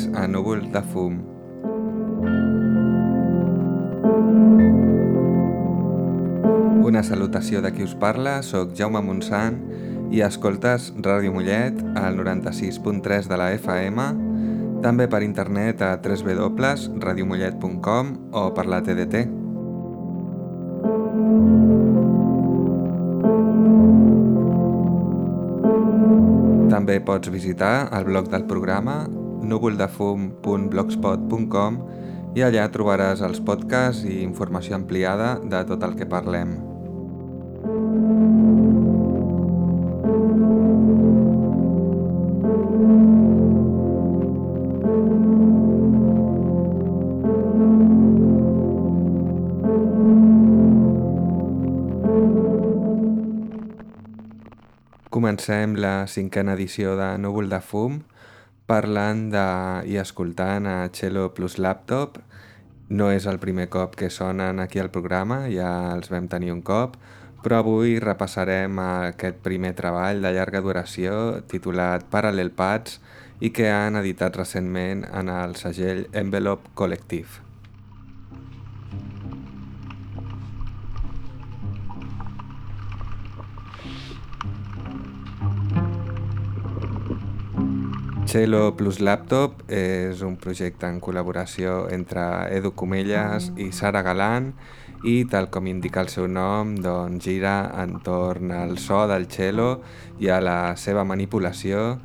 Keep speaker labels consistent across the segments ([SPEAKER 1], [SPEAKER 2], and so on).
[SPEAKER 1] més a Núvol de Fum. Una salutació de qui us parla, sóc Jaume Montsant i escoltes Ràdio Mollet al 96.3 de la FM, també per internet a www.radiomollet.com o per la TDT. També pots visitar el blog del programa núvoldefum.blogspot.com i allà trobaràs els podcasts i informació ampliada de tot el que parlem. Comencem la cinquena edició de Núvol de Fum parlant de, i escoltant a Cello plus Laptop. No és el primer cop que sonen aquí al programa, ja els vam tenir un cop, però avui repassarem aquest primer treball de llarga duració titulat Parallel Paths i que han editat recentment en el segell Envelope Collective. Cello plus Laptop és un projecte en col·laboració entre Edu Comelles i Sara Galant i, tal com indica el seu nom, doncs gira entorn al so del cello i a la seva manipulació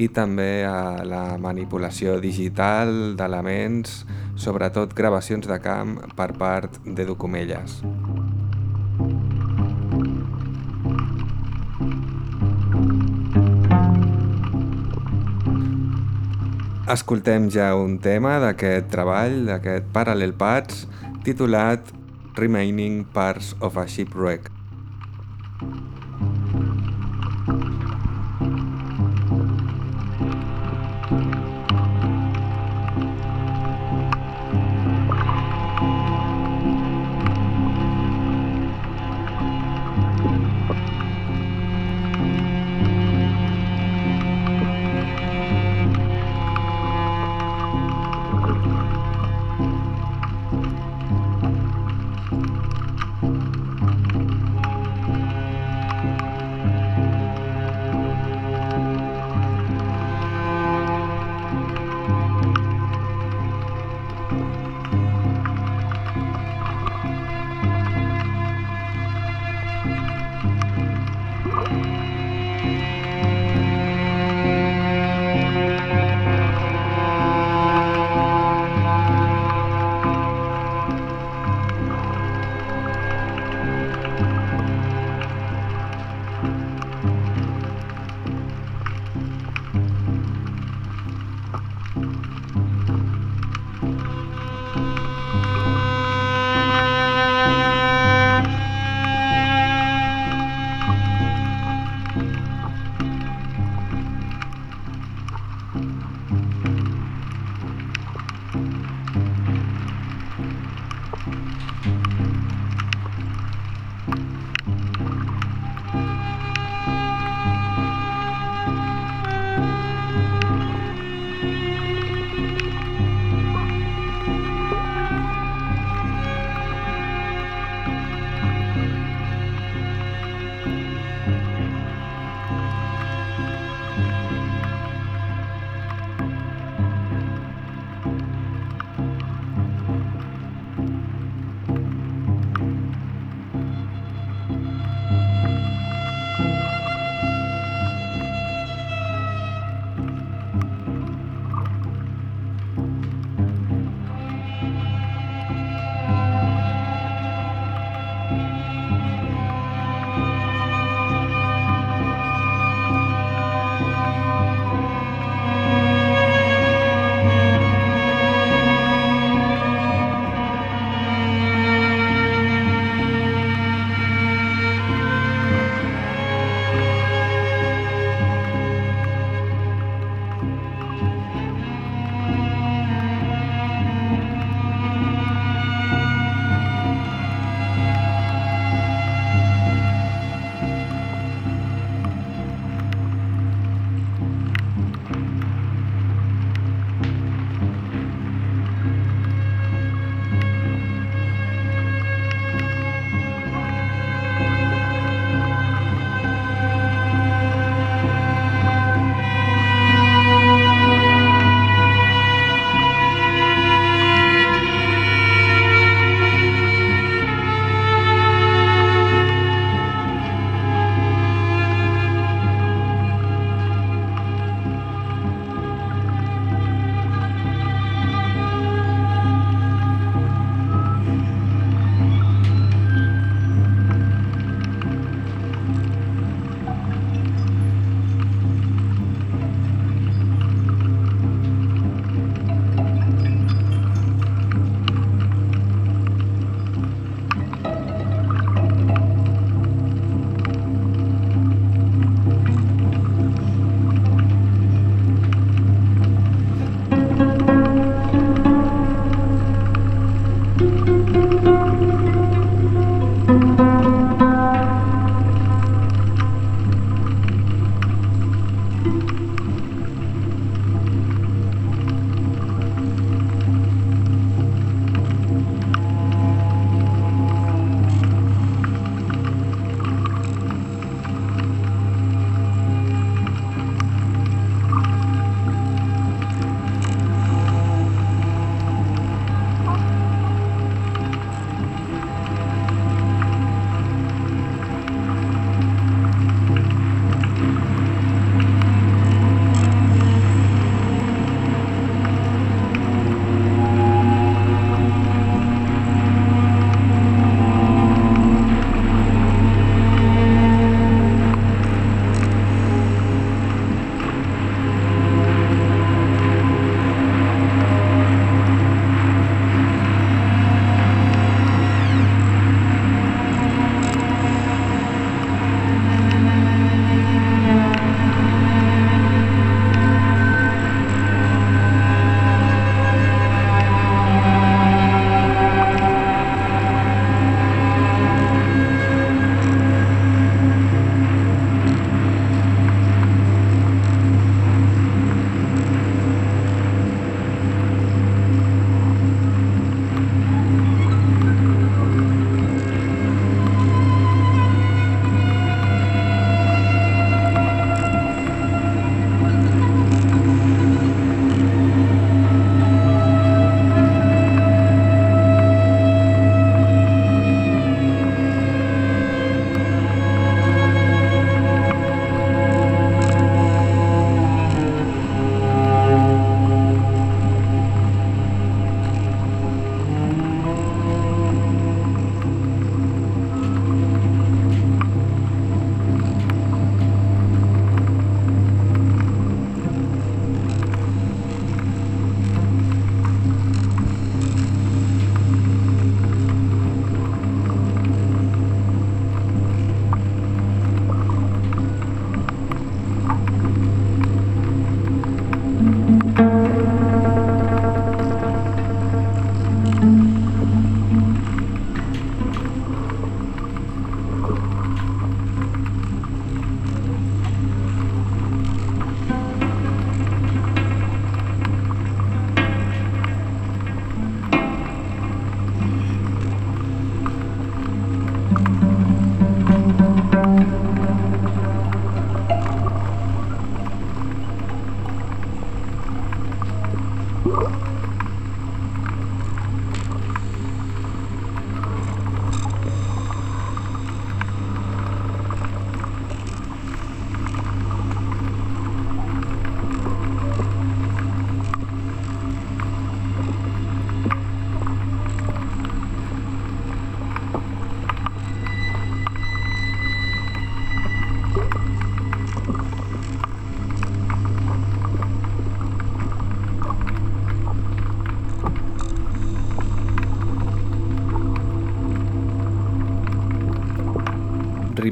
[SPEAKER 1] i també a la manipulació digital d'elements, sobretot gravacions de camp per part d'Edu Comelles. Escoltem ja un tema d'aquest treball, d'aquest Parallel Paths, titulat Remaining Parts of a Shipwreck.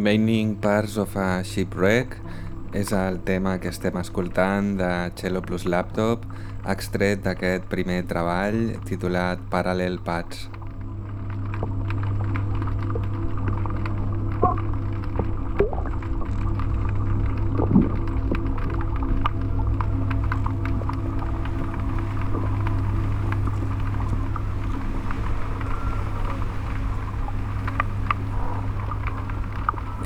[SPEAKER 1] Remaining Parts of a Shipwreck és el tema que estem escoltant de Cello Plus Laptop, extret d'aquest primer treball titulat Parallel Paths.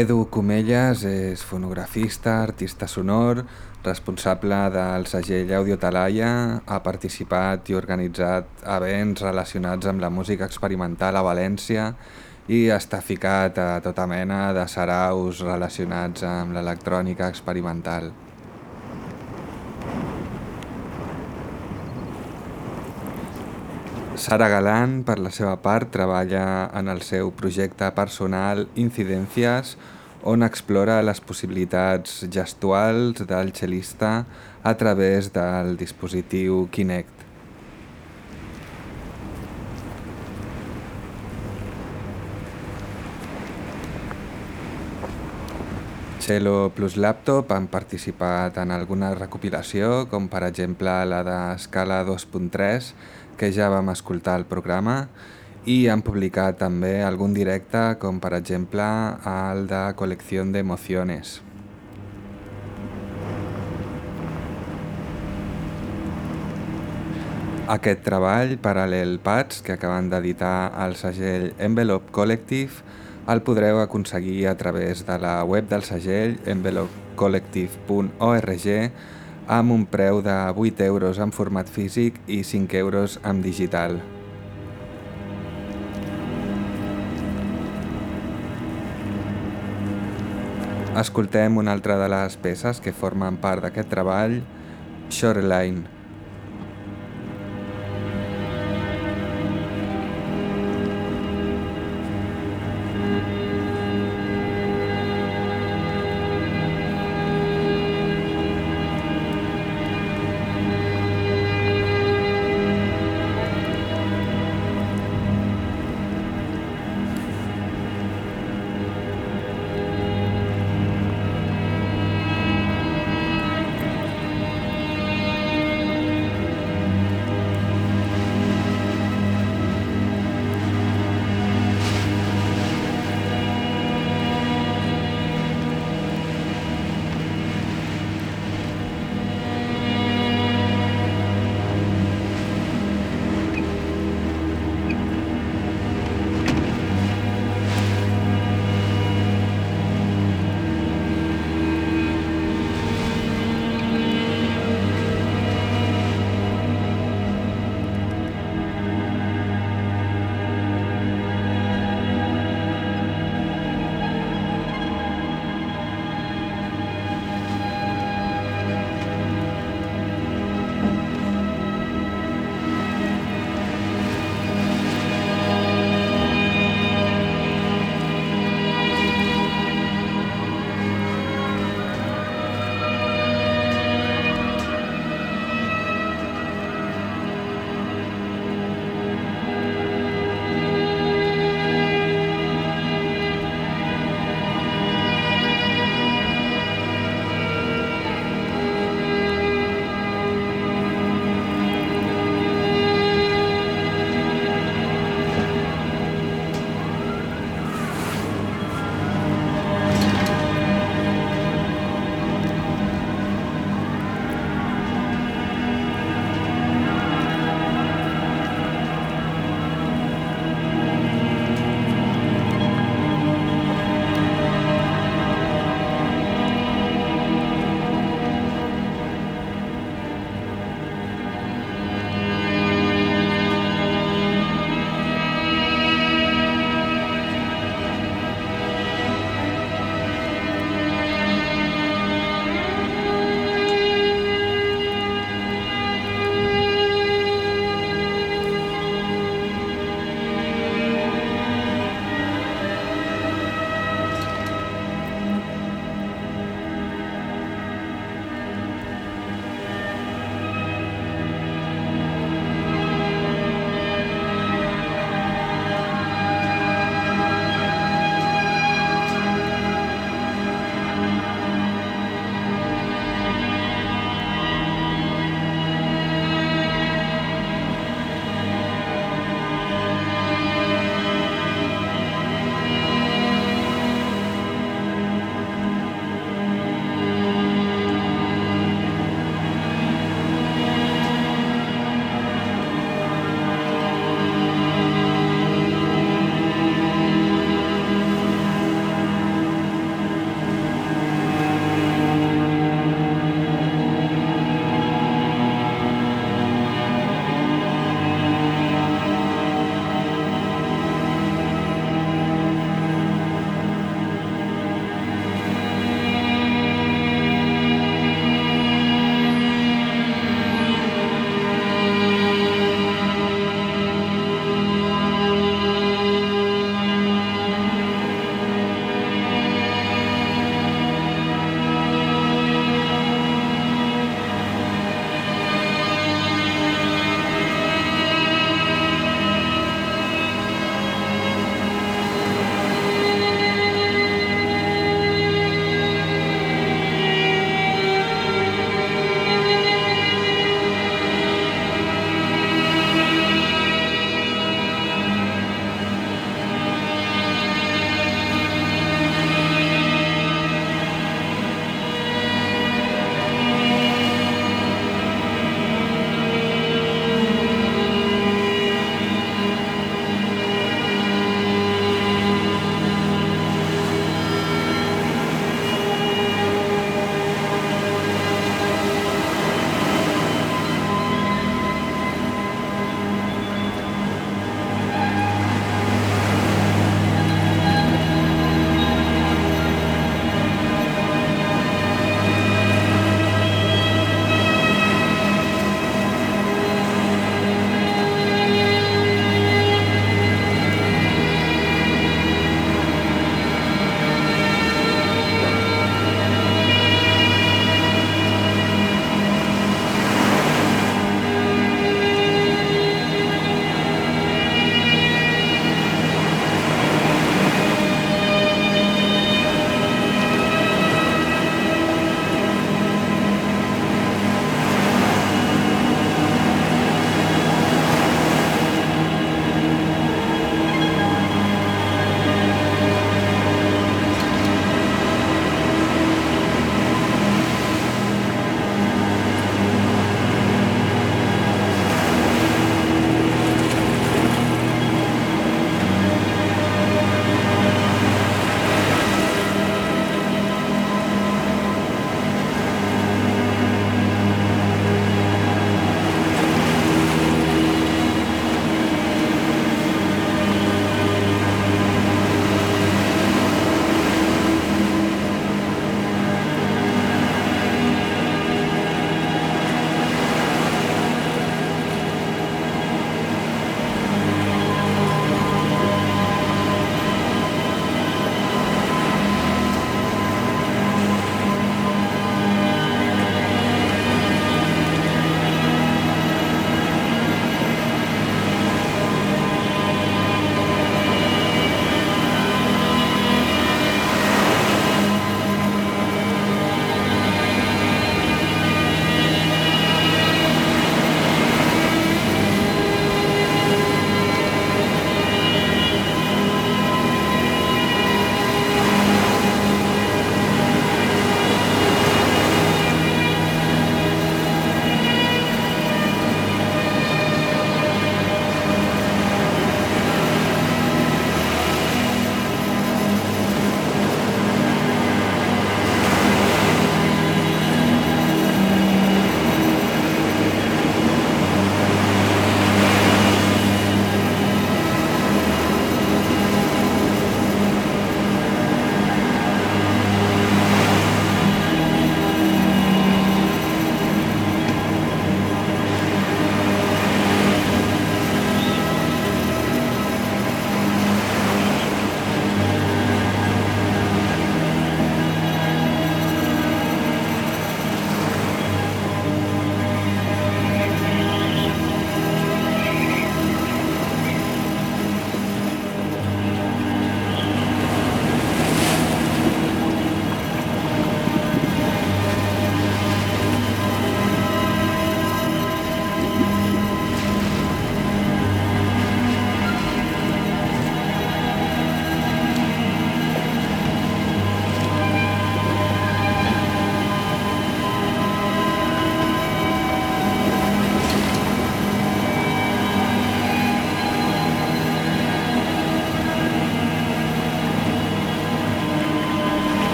[SPEAKER 1] Edu Comelles és fonografista, artista sonor, responsable del segell Audio Talaia, ha participat i organitzat events relacionats amb la música experimental a València i està ficat a tota mena de saraus relacionats amb l'electrònica experimental. Sara Galán, per la seva part, treballa en el seu projecte personal Incidencias, on explora les possibilitats gestuals del cel·lista a través del dispositiu Kinect. Cello plus Laptop han participat en alguna recopilació, com per exemple la d'Escala 2.3, que ja vam escoltar el programa i han publicat també algun directe, com per exemple el de Col·lecció d'Emociones. Aquest treball, Paral·lel Pats, que acaben d'editar al segell Envelope Collective, el podreu aconseguir a través de la web del segell envelopecollective.org amb un preu de 8 euros en format físic i 5 euros en digital. Escoltem una altra de les peces que formen part d'aquest treball, Shoreline.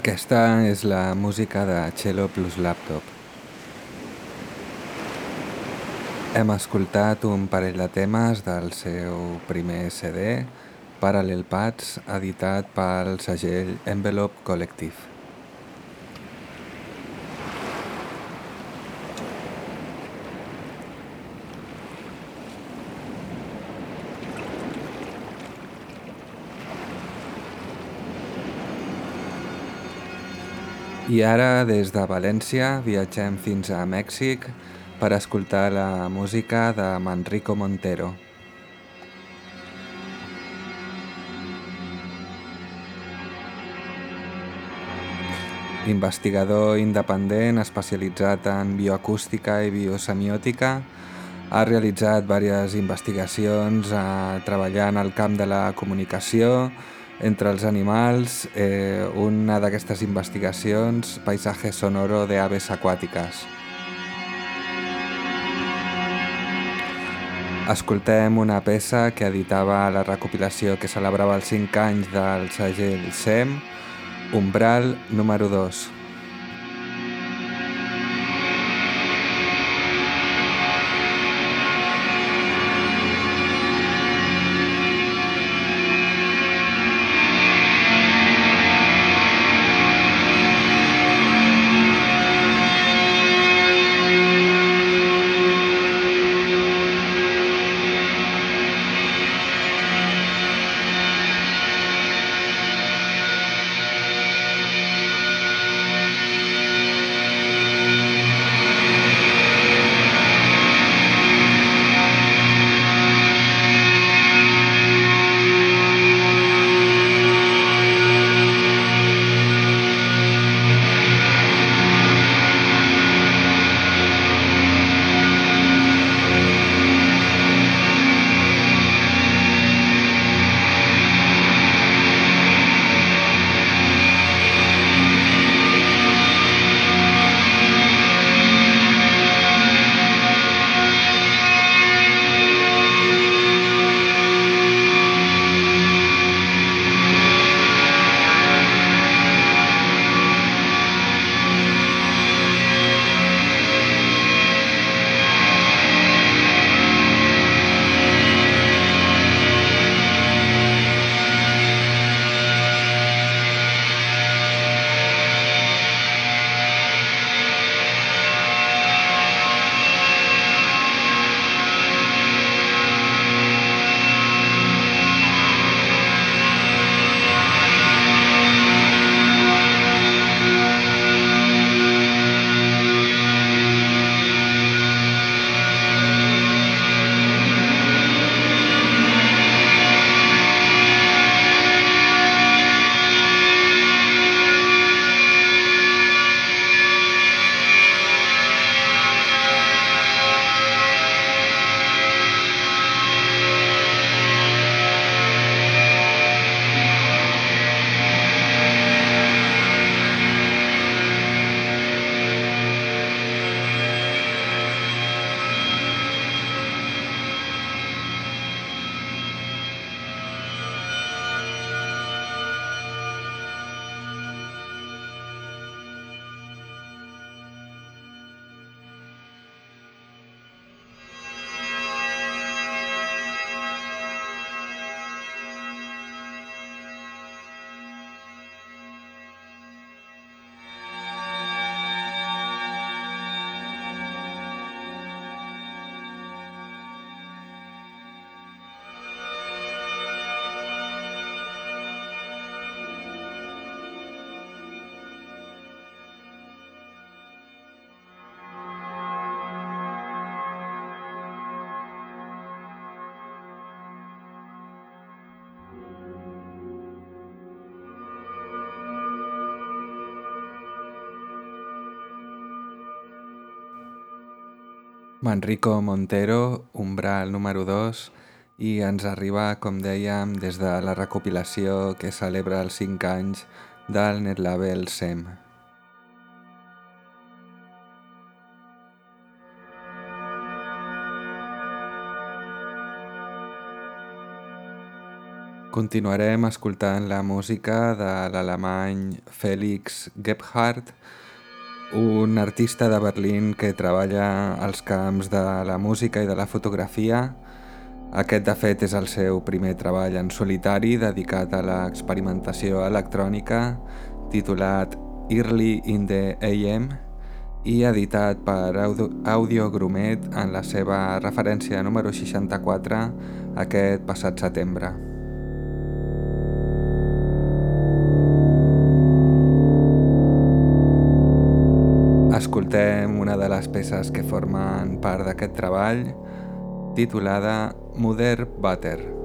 [SPEAKER 1] Aquesta és la música de Cello plus Laptop. Hem escoltat un parell de temes del seu primer CD, Parallel Paths, editat pel segell Envelope Collective. I ara, des de València, viatgem fins a Mèxic per escoltar la música de Manrico Montero. Investigador independent especialitzat en bioacústica i biosemiòtica, ha realitzat diverses investigacions eh, treballant al camp de la comunicació, entre els animals, eh, una d'aquestes investigacions, paisatge sonoro de aves aquàtiques. Escoltem una peça que editava la recopilació que celebrava els 5 anys del segell SEM, Umbral número 2. Manrico Montero, Umbral número 2, i ens arriba, com dèiem, des de la recopilació que celebra els 5 anys del netlabel SEM. Continuarem escoltant la música de l'alemany Felix Gebhardt, un artista de Berlín que treballa als camps de la música i de la fotografia. Aquest, de fet, és el seu primer treball en solitari dedicat a l'experimentació electrònica, titulat Early in the AM i editat per Audio Grumet en la seva referència número 64 aquest passat setembre. Les peces que formen part d'aquest treball, titulada Mother Butter.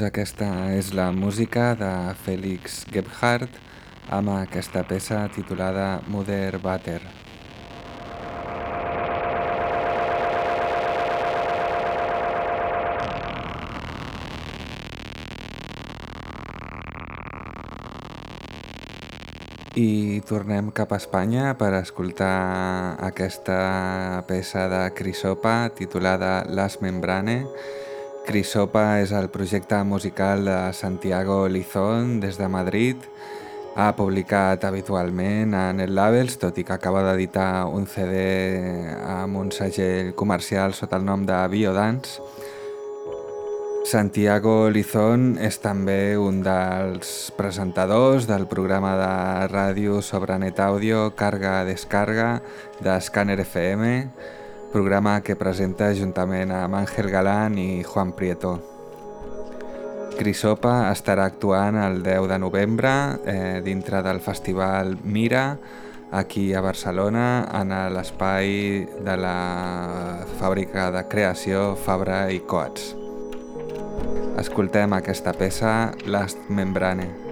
[SPEAKER 1] Doncs aquesta és la música de Félix Gebhardt amb aquesta peça titulada Mother Butter. I tornem cap a Espanya per escoltar aquesta peça de Crisopa titulada Las Membrane. Crisopa és el projecte musical de Santiago Lizón des de Madrid. Ha publicat habitualment a Net Labels, tot i que acaba d'editar un CD amb un segell comercial sota el nom de Biodance. Santiago Lizón és també un dels presentadors del programa de ràdio sobre net Carga-Descarga de Scanner FM, programa que presenta juntament amb Ángel Galán i Juan Prieto. Crisopa estarà actuant el 10 de novembre eh, dintre del festival Mira, aquí a Barcelona, en l'espai de la fàbrica de creació Fabra i Coats. Escoltem aquesta peça, Last Membrane.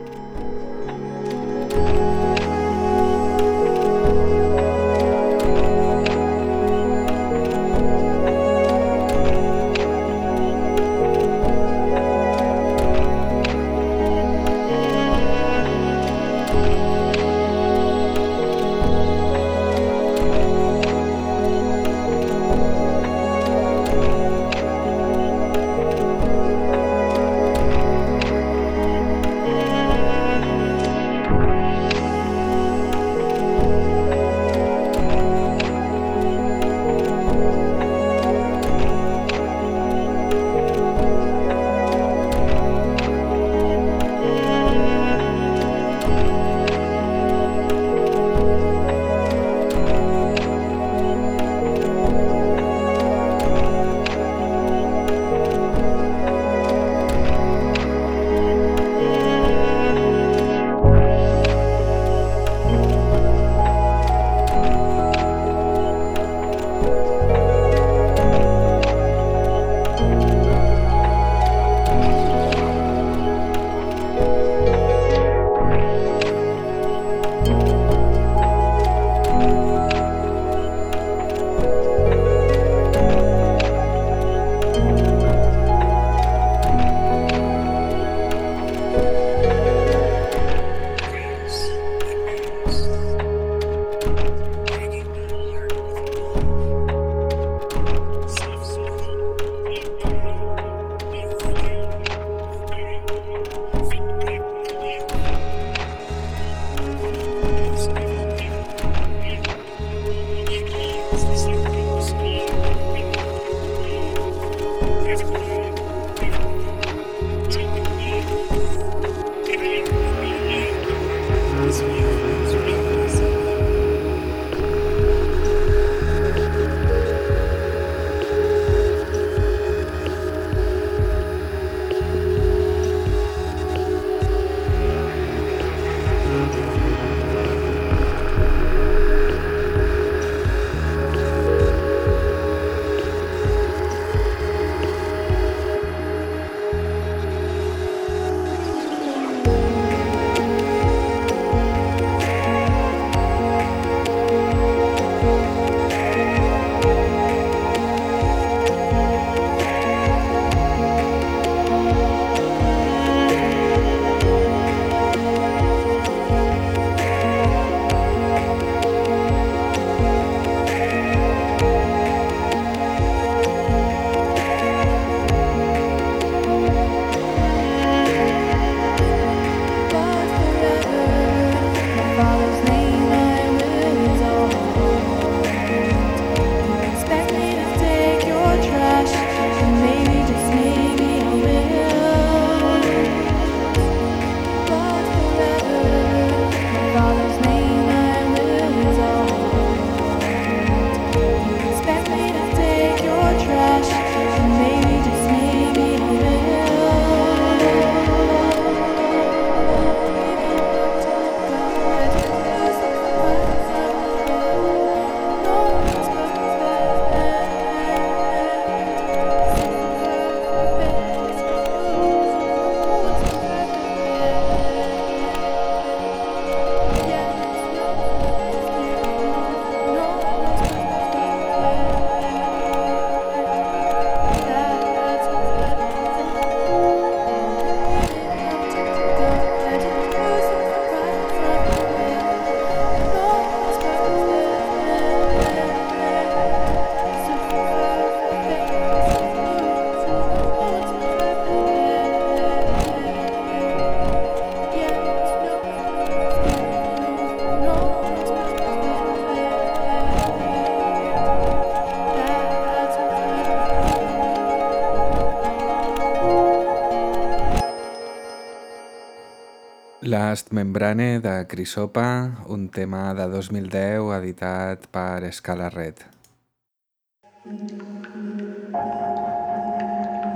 [SPEAKER 1] Last Membrane de Crisopa, un tema de 2010 editat per Scala Red.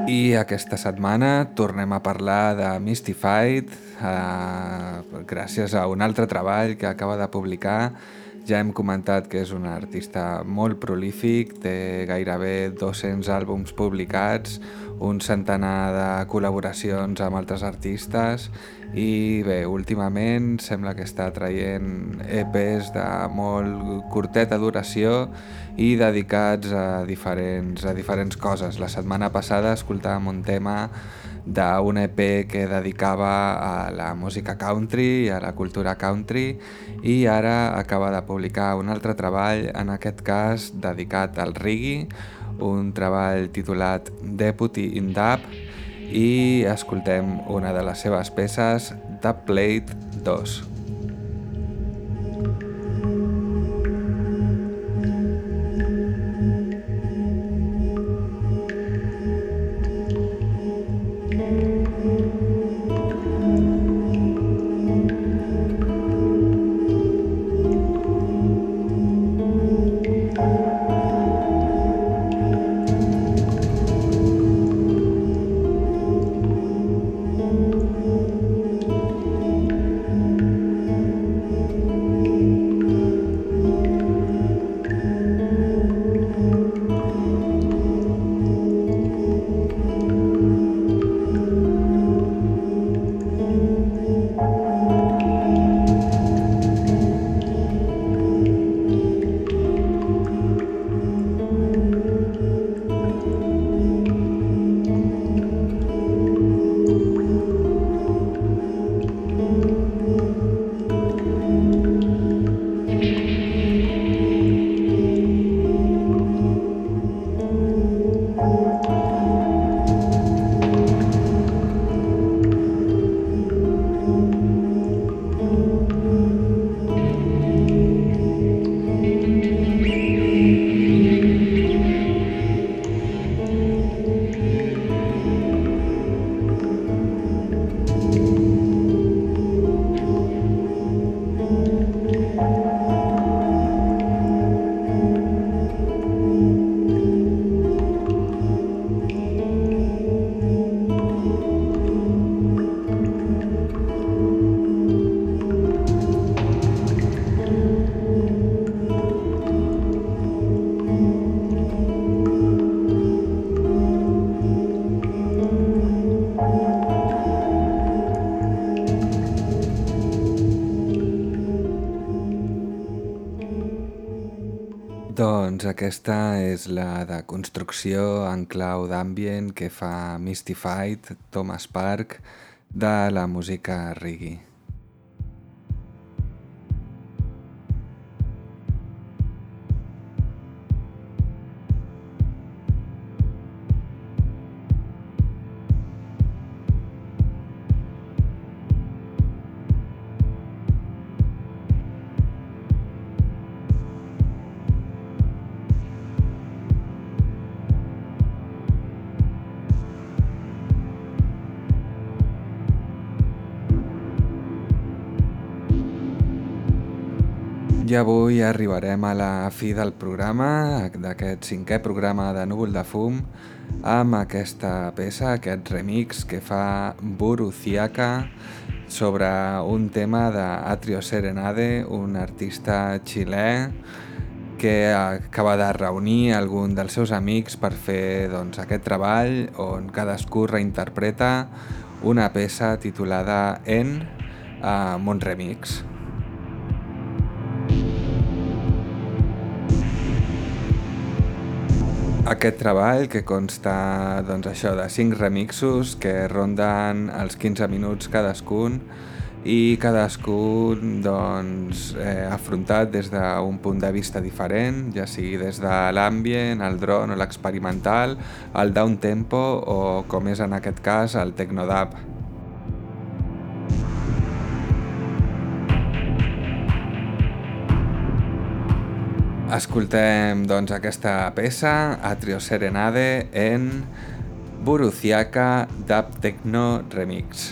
[SPEAKER 1] I aquesta setmana tornem a parlar de Mystified eh, gràcies a un altre treball que acaba de publicar. Ja hem comentat que és un artista molt prolífic, té gairebé 200 àlbums publicats, un centenar de col·laboracions amb altres artistes i bé, últimament sembla que està traient EPs de molt curteta duració i dedicats a diferents, a diferents coses. La setmana passada escoltàvem un tema d'un EP que dedicava a la música country i a la cultura country i ara acaba de publicar un altre treball, en aquest cas dedicat al reggae, un treball titulat Deputy in Dub i escoltem una de les seves peces, Dub Plate 2. Doncs aquesta és la de construcció en clau d'ambient que fa Mystified Thomas Park de la música reggae. I avui arribarem a la fi del programa, d'aquest cinquè programa de Núvol de Fum, amb aquesta peça, aquest remix que fa Buru Ciaca sobre un tema d'Atrio Serenade, un artista xilè que acaba de reunir algun dels seus amics per fer doncs, aquest treball on cadascú reinterpreta una peça titulada En amb un remix. Aquest treball que consta doncs, això de 5 remixos que ronden els 15 minuts cadascun i cadascun doncs, eh, afrontat des d'un punt de vista diferent, ja sigui des de l'ambient, el dron o l'experimental, el down tempo o, com és en aquest cas, el technodub. Escoltem doncs aquesta peça, Atrio Serenade, en Buruciaca Dub Techno Remix.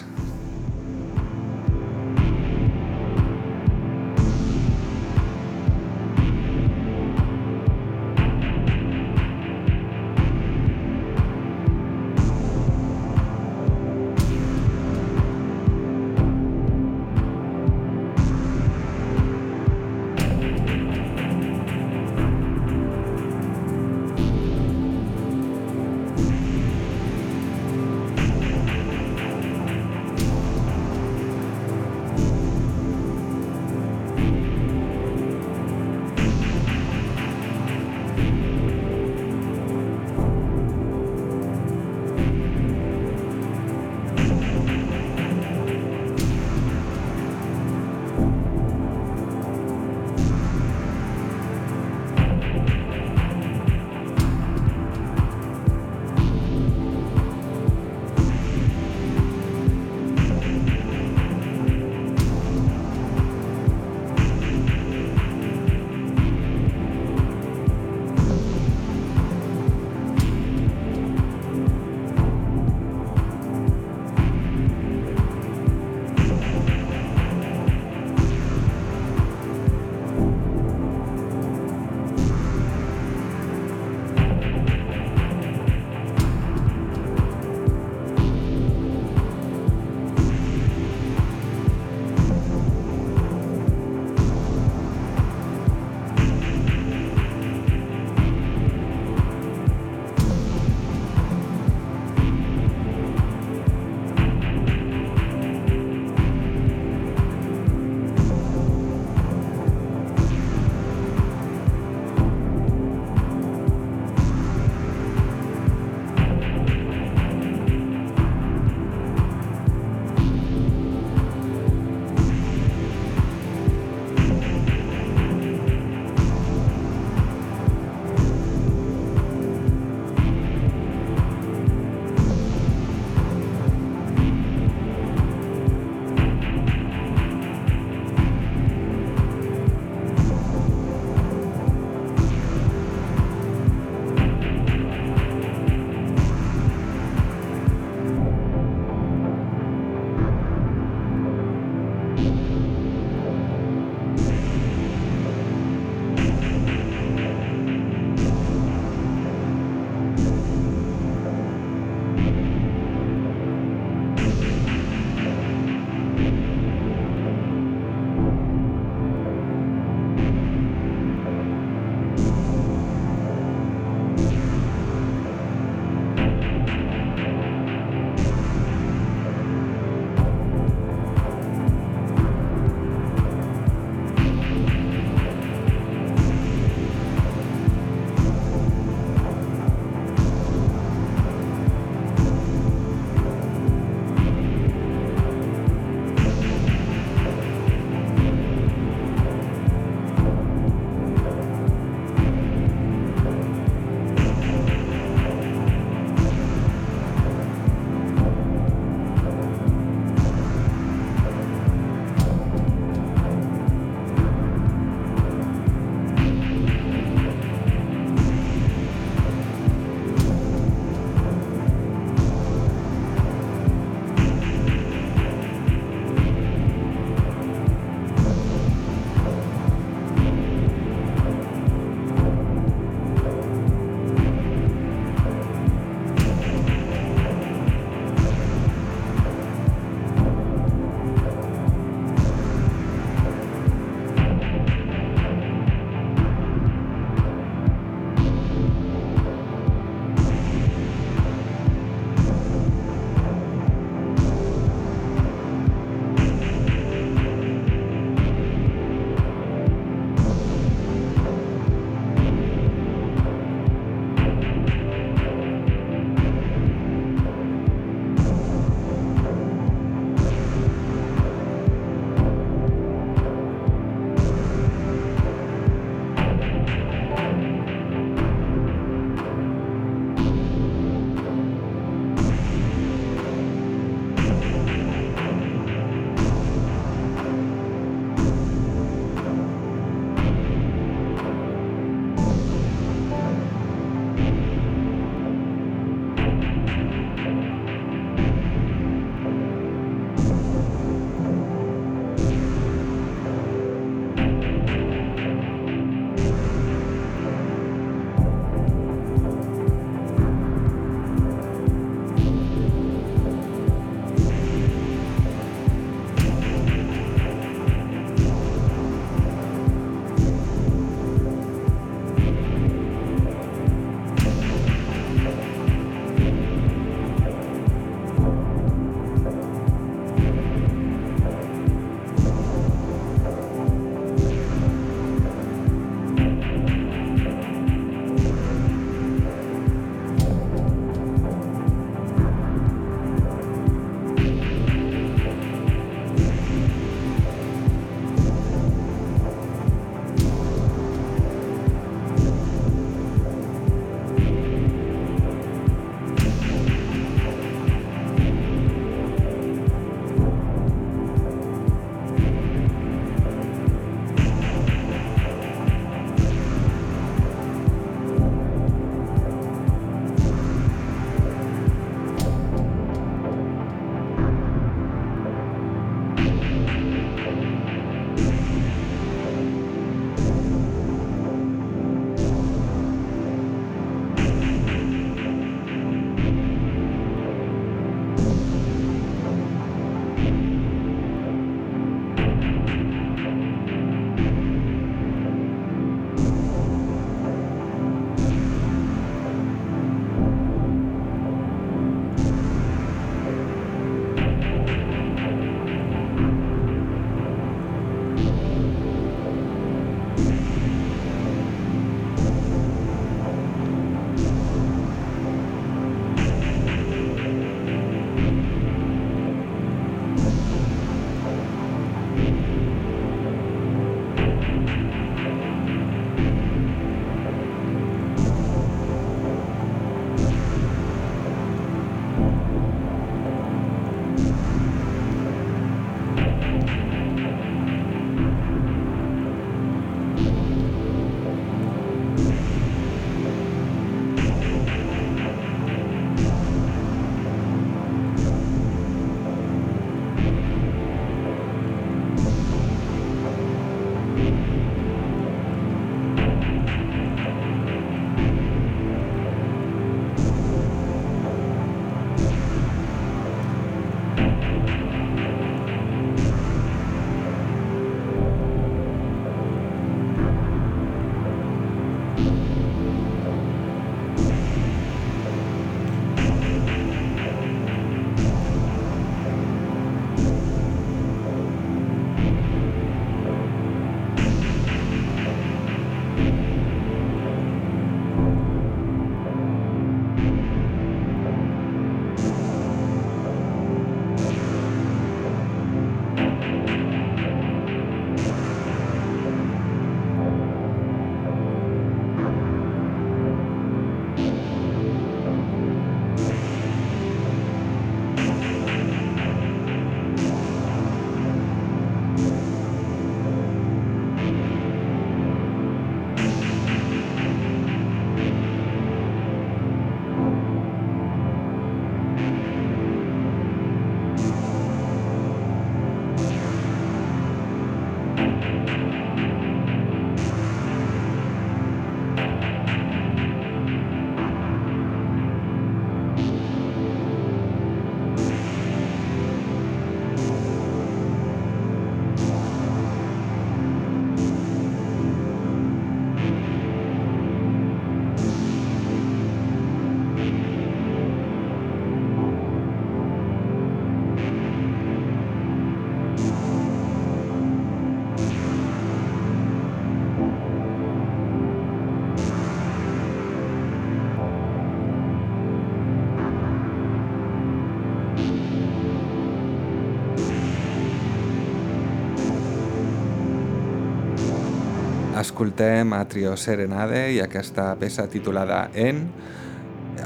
[SPEAKER 1] Escoltem a Trio Serenade i aquesta peça titulada En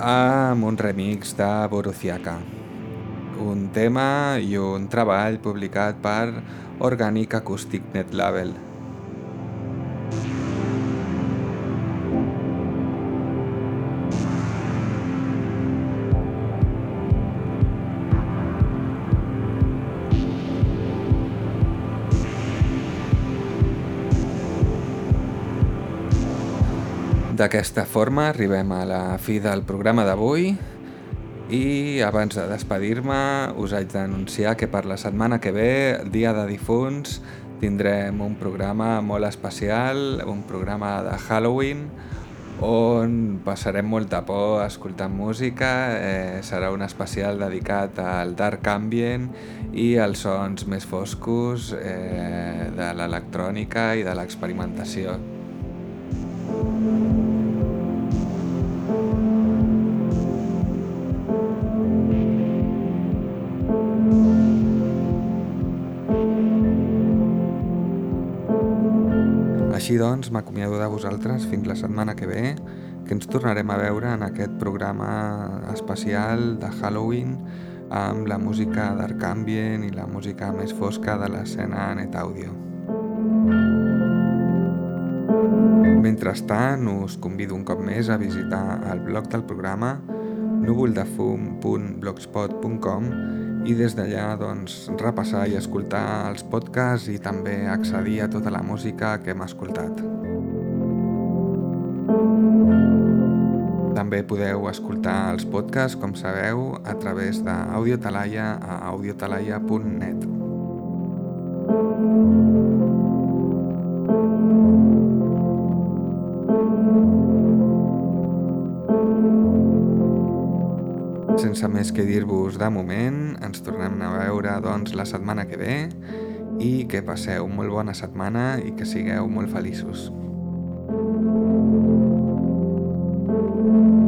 [SPEAKER 1] amb un remix de Boruciaca. Un tema i un treball publicat per Organic Acoustic Net Label. D'aquesta forma arribem a la fi del programa d'avui i abans de despedir-me us haig d'anunciar que per la setmana que ve, dia de difunts, tindrem un programa molt especial, un programa de Halloween on passarem molta por escoltant música, eh, serà un especial dedicat al dark ambient i als sons més foscos eh, de l'electrònica i de l'experimentació. Doncs, m'acomiado de vosaltres fins la setmana que ve, que ens tornarem a veure en aquest programa especial de Halloween amb la música d'Arc Ambient i la música més fosca de l'escena Net Audio. Mentrestant, us convido un cop més a visitar el blog del programa núvoldefum.blogspot.com i des d'allà doncs, repassar i escoltar els podcasts i també accedir a tota la música que hem escoltat. També podeu escoltar els podcasts, com sabeu, a través d'Audiotalaia a audiotalaia.net. Sense més que dir-vos de moment, ens tornem a veure doncs, la setmana que ve i que passeu molt bona setmana i que sigueu molt feliços. thank you